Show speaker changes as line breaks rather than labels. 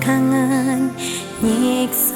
kangen nyiksa rasa